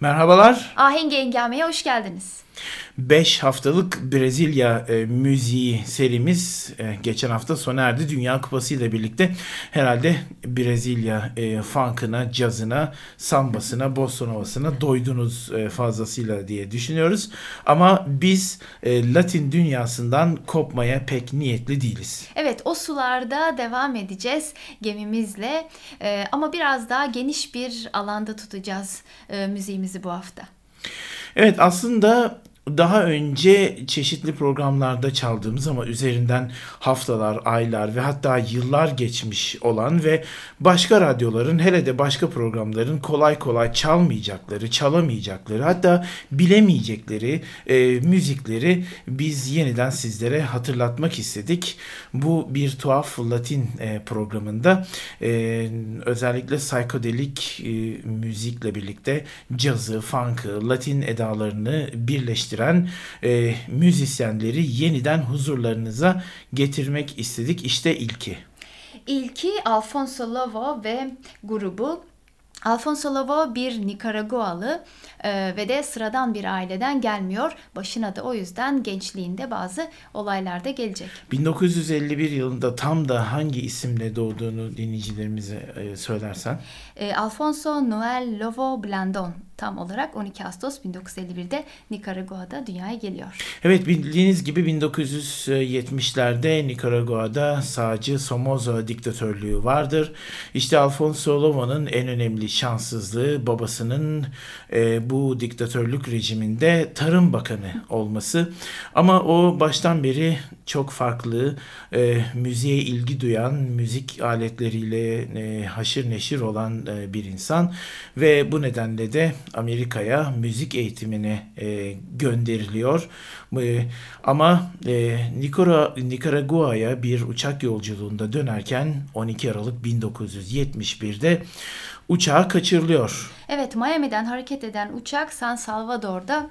Merhabalar. Ahenk Engame'ye hoş geldiniz. 5 haftalık Brezilya e, müziği serimiz e, geçen hafta sona erdi. Dünya Kupası ile birlikte herhalde Brezilya e, funk'ına, cazına, sambasına, bossa novasına doydunuz e, fazlasıyla diye düşünüyoruz. Ama biz e, Latin dünyasından kopmaya pek niyetli değiliz. Evet o sularda devam edeceğiz gemimizle e, ama biraz daha geniş bir alanda tutacağız e, müziğimizi bu hafta. Evet aslında daha önce çeşitli programlarda çaldığımız ama üzerinden haftalar, aylar ve hatta yıllar geçmiş olan ve başka radyoların hele de başka programların kolay kolay çalmayacakları, çalamayacakları hatta bilemeyecekleri e, müzikleri biz yeniden sizlere hatırlatmak istedik. Bu bir tuhaf Latin e, programında e, özellikle psikodelik e, müzikle birlikte cazı, funk'ı, Latin edalarını birleştiren getiren e, müzisyenleri yeniden huzurlarınıza getirmek istedik. İşte ilki. İlki Alfonso Lovo ve grubu Alfonso Lobo bir Nikaragualı e, ve de sıradan bir aileden gelmiyor. Başına da o yüzden gençliğinde bazı olaylarda gelecek. 1951 yılında tam da hangi isimle doğduğunu dinleyicilerimize e, söylersen? E, Alfonso Noel Lobo Blandon tam olarak 12 Ağustos 1951'de Nikaragua'da dünyaya geliyor. Evet bildiğiniz gibi 1970'lerde Nikaragua'da sağcı Somoza diktatörlüğü vardır. İşte Alfonso Lobo'nun en önemli şanssızlığı babasının e, bu diktatörlük rejiminde tarım bakanı olması. Ama o baştan beri çok farklı e, müziğe ilgi duyan, müzik aletleriyle e, haşır neşir olan e, bir insan ve bu nedenle de Amerika'ya müzik eğitimine e, gönderiliyor. E, ama e, Nikaragua'ya bir uçak yolculuğunda dönerken 12 Aralık 1971'de uçağı kaçırılıyor. Evet Miami'den hareket eden uçak San Salvador'da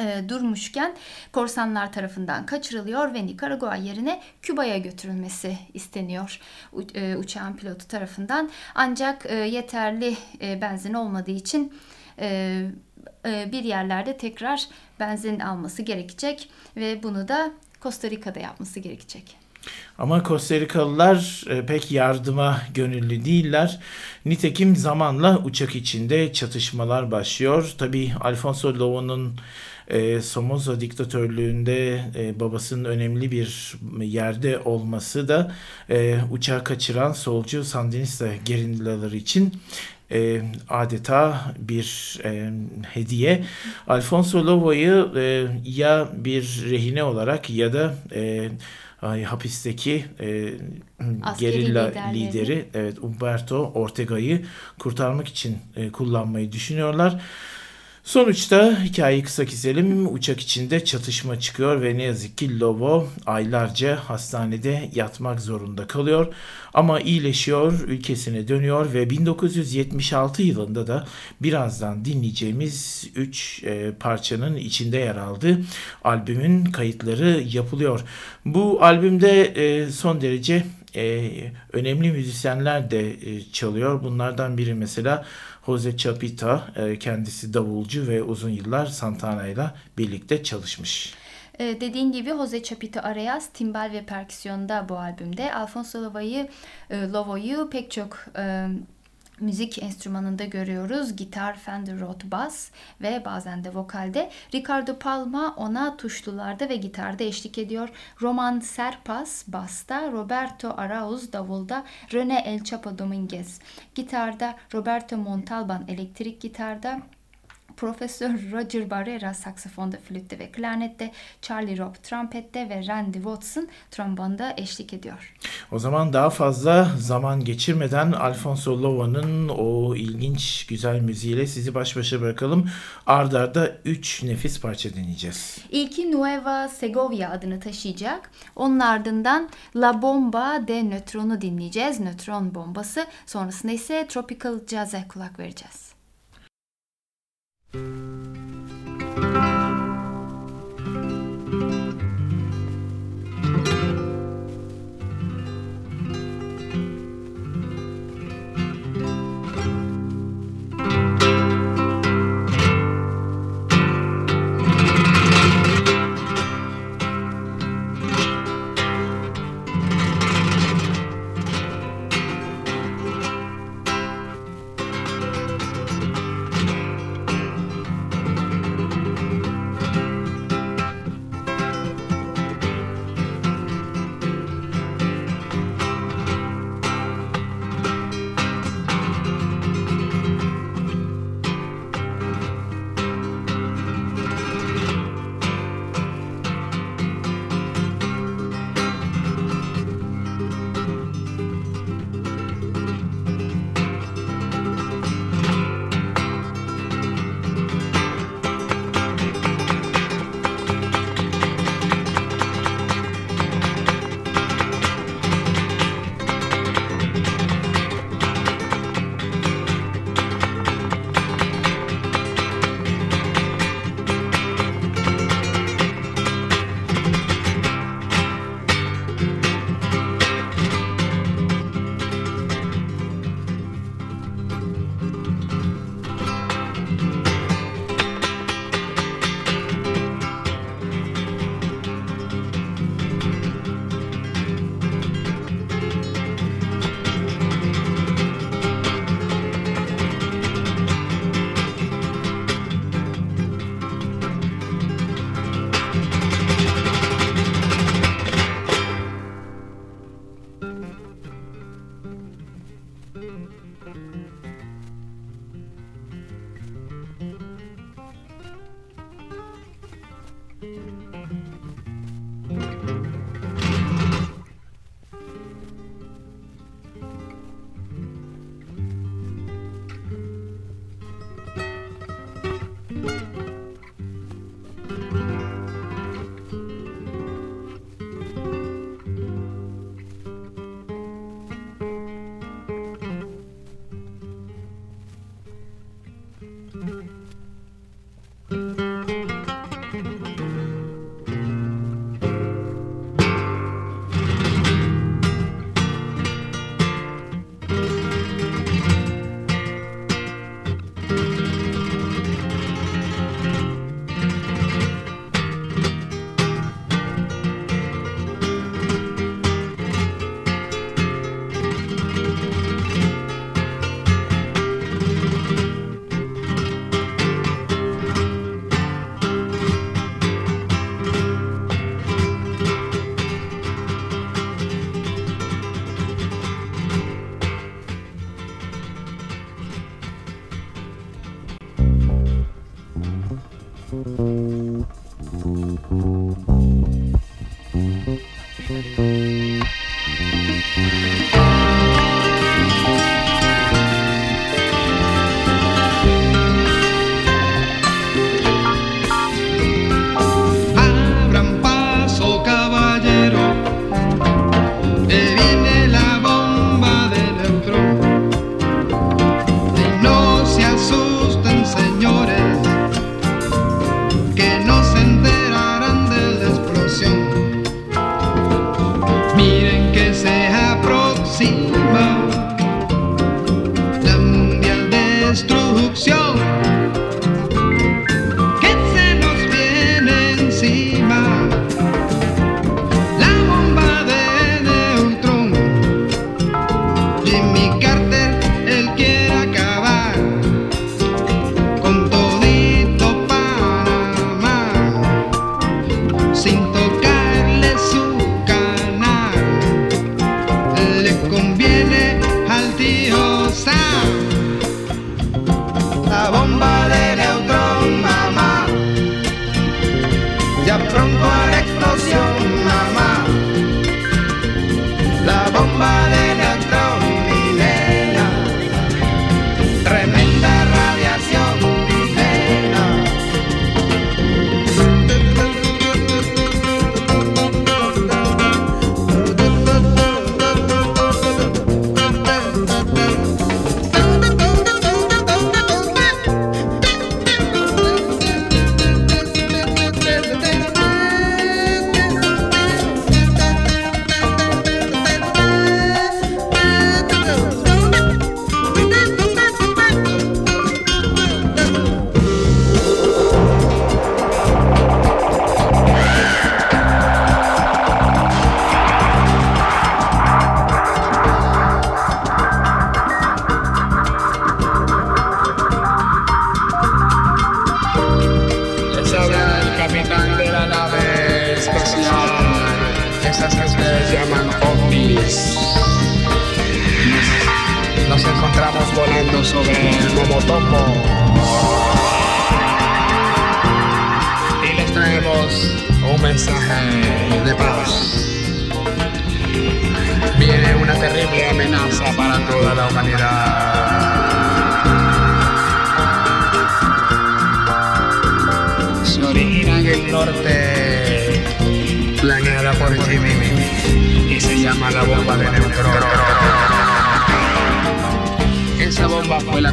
e, durmuşken korsanlar tarafından kaçırılıyor ve Nikaragua yerine Küba'ya götürülmesi isteniyor u, e, uçağın pilotu tarafından. Ancak e, yeterli e, benzin olmadığı için e, e, bir yerlerde tekrar benzin alması gerekecek ve bunu da Costa Rica'da yapması gerekecek. Ama Costa Rikalılar e, pek yardıma gönüllü değiller. Nitekim zamanla uçak içinde çatışmalar başlıyor. Tabi Alfonso Lobo'nun e, Somoza diktatörlüğünde e, babasının önemli bir yerde olması da e, uçağı kaçıran solcu Sandinista gerillaları için e, adeta bir e, hediye. Alfonso Lobo'yu e, ya bir rehine olarak ya da e, hapisteki e, gerilla lideri evet Umberto Ortega'yı kurtarmak için e, kullanmayı düşünüyorlar. Sonuçta hikayeyi kısa keselim. Uçak içinde çatışma çıkıyor ve ne yazık ki Lobo aylarca hastanede yatmak zorunda kalıyor. Ama iyileşiyor, ülkesine dönüyor ve 1976 yılında da birazdan dinleyeceğimiz 3 e, parçanın içinde yer aldı. Albümün kayıtları yapılıyor. Bu albümde e, son derece e, önemli müzisyenler de e, çalıyor. Bunlardan biri mesela Jose Chapita e, kendisi davulcu ve uzun yıllar Santana ile birlikte çalışmış. Ee, dediğin gibi Jose Chapito Arias timbal ve perküsyonda bu albümde. Alfonso Lovo'yu e, pek çok e, müzik enstrümanında görüyoruz. Gitar, Fender Rhodes Bass ve bazen de vokalde. Ricardo Palma ona tuşlularda ve gitarda eşlik ediyor. Roman Serpas basta, Roberto Arauz davulda, Rene El Chapo Dominguez gitarda, Roberto Montalban elektrik gitarda, Profesör Roger Barrera saksafonda, flütte ve klarnette, Charlie Robb trompette ve Randy Watson trombonda eşlik ediyor. O zaman daha fazla zaman geçirmeden Alfonso Lova'nın o ilginç güzel müziğiyle sizi baş başa bırakalım. Arda arda 3 nefis parça dinleyeceğiz. İlki Nueva Segovia adını taşıyacak. Onun ardından La Bomba de Neutron'u dinleyeceğiz. Nötron bombası. Sonrasında ise Tropical Jazz'e kulak vereceğiz. Thank you.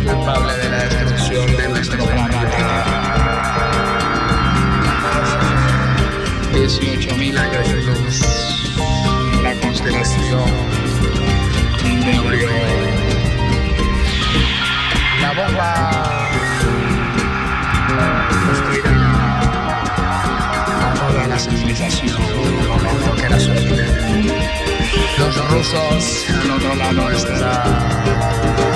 culpable de la destrucción de nuestro planeta. 18.000 años luz. La constelación de Orión. La bomba construirá a toda la civilización lo que era sostenible. Los rusos al otro lado estarán.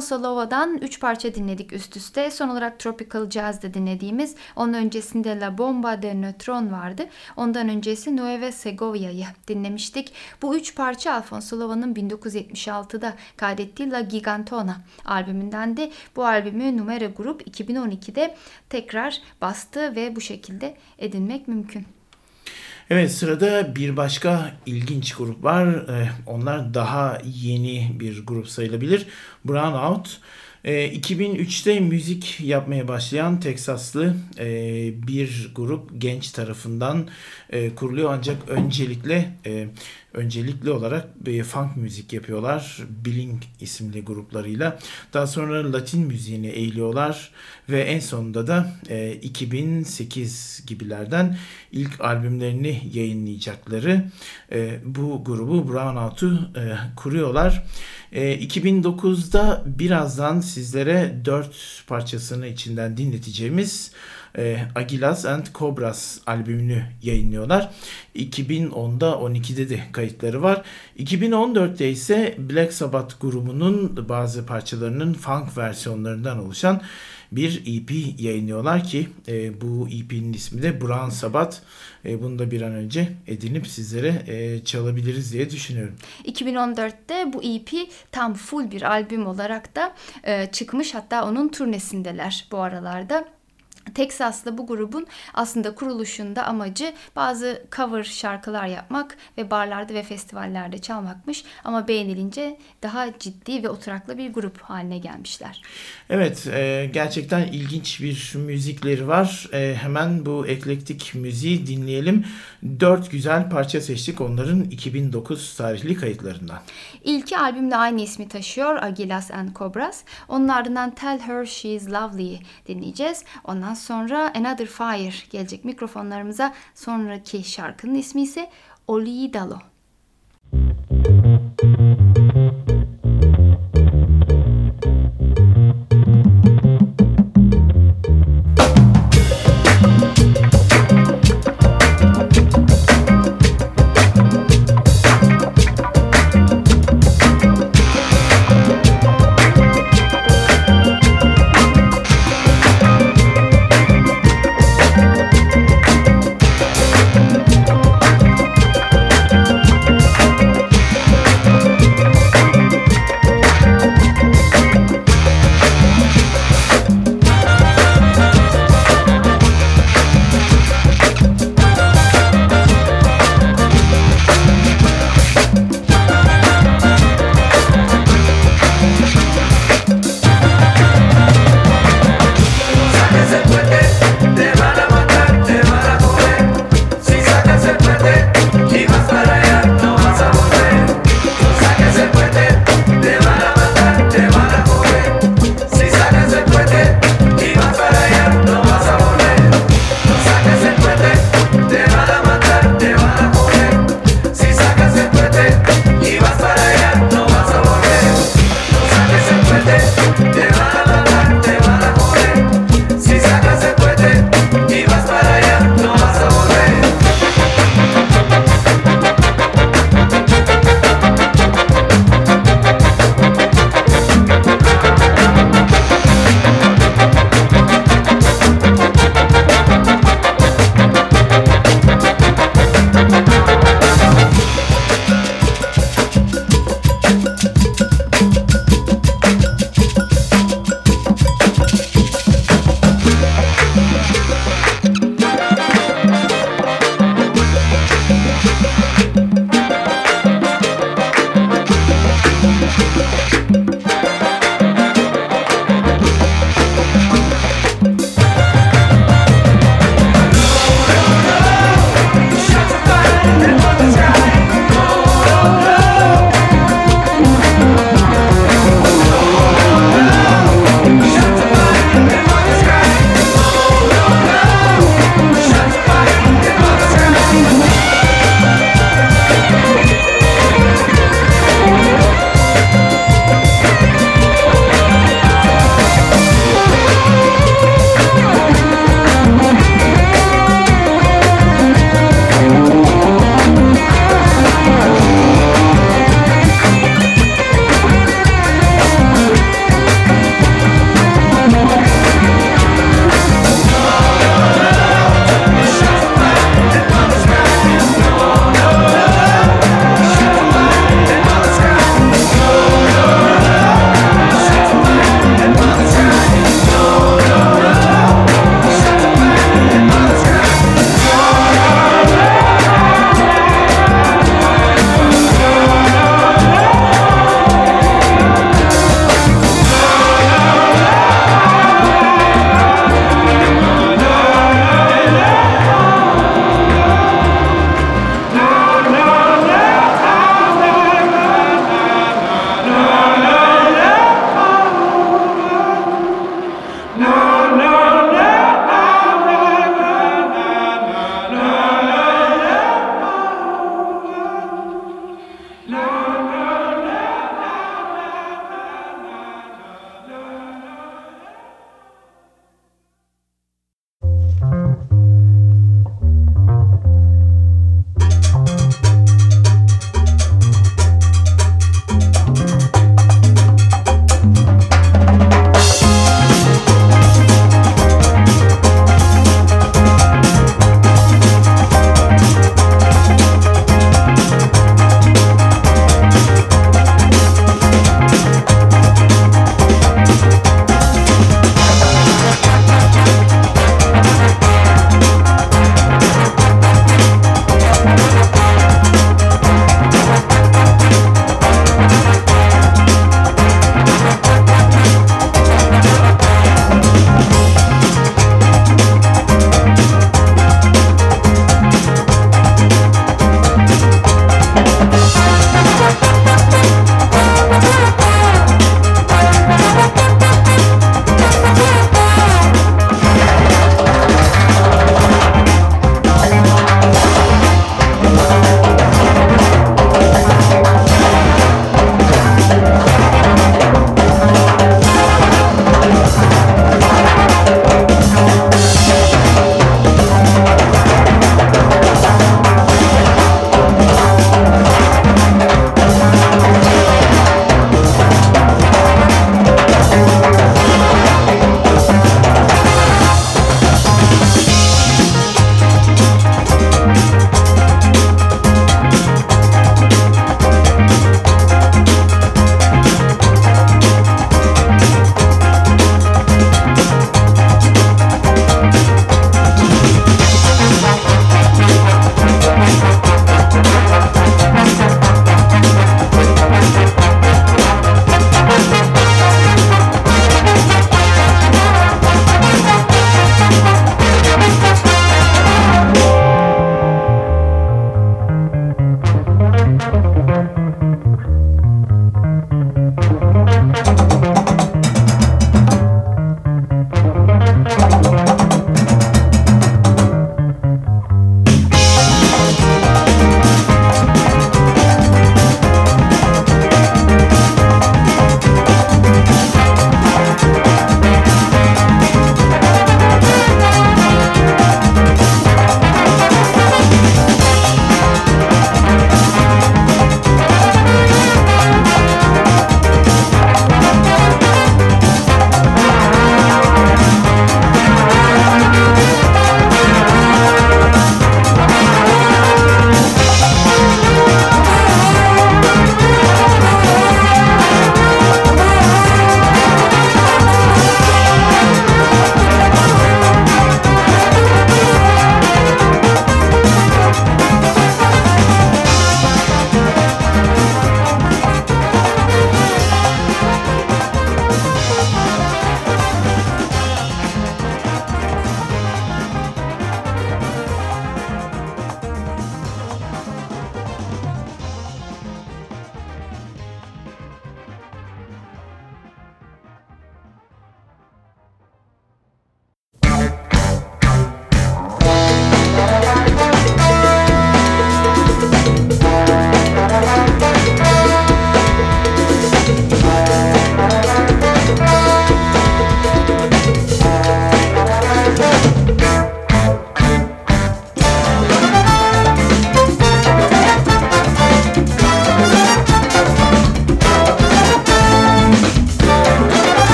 Lova'dan 3 parça dinledik üst üste. Son olarak Tropical Jazz'de dinlediğimiz, onun öncesinde La Bomba de Neutron vardı. Ondan öncesi Nueva Segovia'yı dinlemiştik. Bu üç parça Alfonso Lova'nın 1976'da kaydettiği La Gigantona albümünden de bu albümü Numera Grup 2012'de tekrar bastı ve bu şekilde edinmek mümkün. Evet sırada bir başka ilginç grup var. Ee, Onlar daha yeni bir grup sayılabilir. Brownout. Ee, 2003'te müzik yapmaya başlayan Teksaslı e, bir grup genç tarafından e, kuruluyor ancak öncelikle e, öncelikli olarak funk müzik yapıyorlar. Blink isimli gruplarıyla. Daha sonra Latin müziğine eğiliyorlar ve en sonunda da e, 2008 gibilerden ilk albümlerini yayınlayacakları e, bu grubu Brownout'u e, kuruyorlar. E, 2009'da birazdan sizlere dört parçasını içinden dinleteceğimiz e, Agilas and Cobras albümünü yayınlıyorlar. 2010'da 12'de de kayıtları var. 2014'te ise Black Sabbath grubunun bazı parçalarının funk versiyonlarından oluşan bir EP yayınlıyorlar ki e, bu EP'nin ismi de Brown Sabbath. E, bunu da bir an önce edinip sizlere e, çalabiliriz diye düşünüyorum. 2014'te bu EP tam full bir albüm olarak da e, çıkmış. Hatta onun turnesindeler bu aralarda. Teksas'ta bu grubun aslında kuruluşunda amacı bazı cover şarkılar yapmak ve barlarda ve festivallerde çalmakmış. Ama beğenilince daha ciddi ve oturaklı bir grup haline gelmişler. Evet, e, gerçekten ilginç bir müzikleri var. E, hemen bu eklektik müziği dinleyelim. Dört güzel parça seçtik onların 2009 tarihli kayıtlarından. İlki albümde aynı ismi taşıyor Agilas and Cobras. Onun ardından Tell Her She's Lovely dinleyeceğiz. Ondan sonra Another Fire gelecek mikrofonlarımıza. Sonraki şarkının ismi ise Olidalo. Tell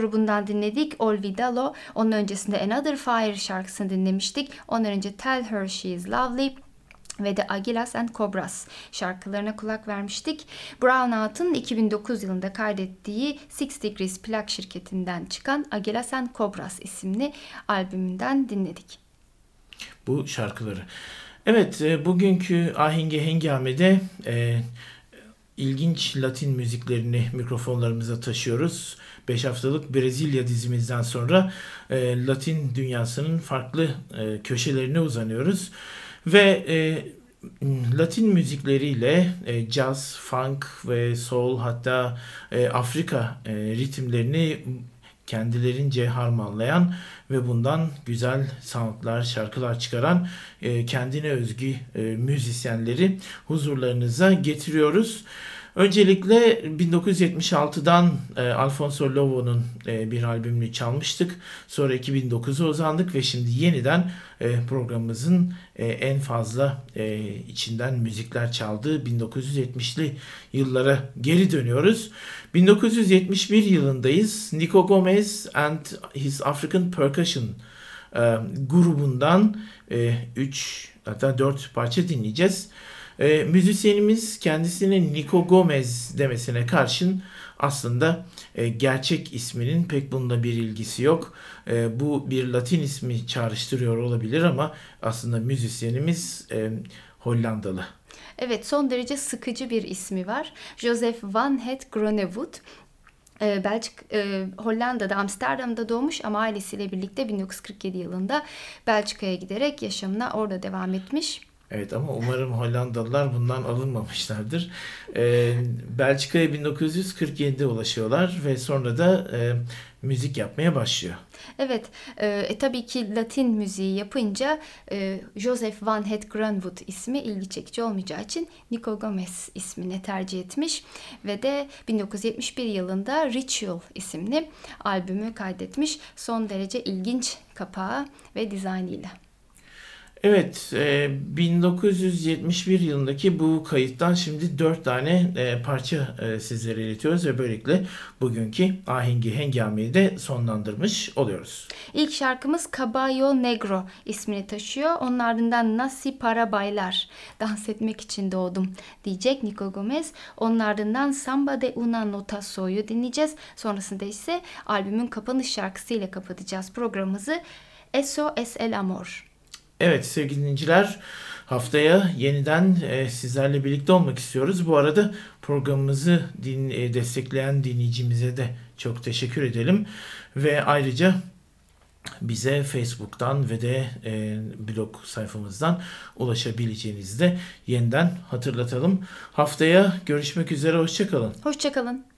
grubundan dinledik Olvidalo. Onun öncesinde Another Fire şarkısını dinlemiştik. Ondan önce Tell Her She Is Lovely ve de Agilas and Cobras şarkılarına kulak vermiştik. Brown Out'un 2009 yılında kaydettiği Six Degrees plak şirketinden çıkan Agilas and Cobras isimli albümünden dinledik. bu şarkıları. Evet, e, bugünkü Ahengi Hengame'de e, ilginç Latin müziklerini mikrofonlarımıza taşıyoruz. 5 haftalık Brezilya dizimizden sonra e, Latin dünyasının farklı e, köşelerine uzanıyoruz. Ve e, Latin müzikleriyle e, jazz, funk ve soul hatta e, Afrika e, ritimlerini kendilerince harmanlayan ve bundan güzel soundlar, şarkılar çıkaran e, kendine özgü e, müzisyenleri huzurlarınıza getiriyoruz. Öncelikle 1976'dan e, Alfonso Lobo'nun e, bir albümünü çalmıştık. Sonra 2009'a uzandık ve şimdi yeniden e, programımızın e, en fazla e, içinden müzikler çaldığı 1970'li yıllara geri dönüyoruz. 1971 yılındayız. Nico Gomez and his African Percussion e, grubundan 3 hatta 4 parça dinleyeceğiz. E, müzisyenimiz kendisine Nico Gomez demesine karşın aslında e, gerçek isminin pek bununla bir ilgisi yok. E, bu bir Latin ismi çağrıştırıyor olabilir ama aslında müzisyenimiz e, Hollandalı. Evet son derece sıkıcı bir ismi var. Joseph Van Het Groenewood. Ee, Belçik, e, Hollanda'da, Amsterdam'da doğmuş ama ailesiyle birlikte 1947 yılında Belçika'ya giderek yaşamına orada devam etmiş. Evet ama umarım Hollandalılar bundan alınmamışlardır. Ee, Belçika'ya 1947'de ulaşıyorlar ve sonra da e, müzik yapmaya başlıyor. Evet, e, e, tabii ki Latin müziği yapınca e, Joseph Van Het Groenewood ismi ilgi çekici olmayacağı için Nico Gomez ismini tercih etmiş ve de 1971 yılında Ritual isimli albümü kaydetmiş. Son derece ilginç kapağı ve dizaynıyla. Evet, e, 1971 yılındaki bu kayıttan şimdi 4 tane e, parça e, sizlere iletiyoruz ve böylelikle bugünkü Ahengi Hengame'yi de sonlandırmış oluyoruz. İlk şarkımız Caballo Negro ismini taşıyor. Onun ardından Nasi Para Bailar, dans etmek için doğdum diyecek Nico Gomez. Onun ardından Samba de una nota so'yu dinleyeceğiz. Sonrasında ise albümün kapanış şarkısıyla kapatacağız programımızı. Eso es el amor. Evet sevgili dinleyiciler haftaya yeniden e, sizlerle birlikte olmak istiyoruz. Bu arada programımızı din, e, destekleyen dinleyicimize de çok teşekkür edelim. Ve ayrıca bize Facebook'tan ve de e, blog sayfamızdan ulaşabileceğinizi de yeniden hatırlatalım. Haftaya görüşmek üzere, hoşçakalın. Hoşçakalın.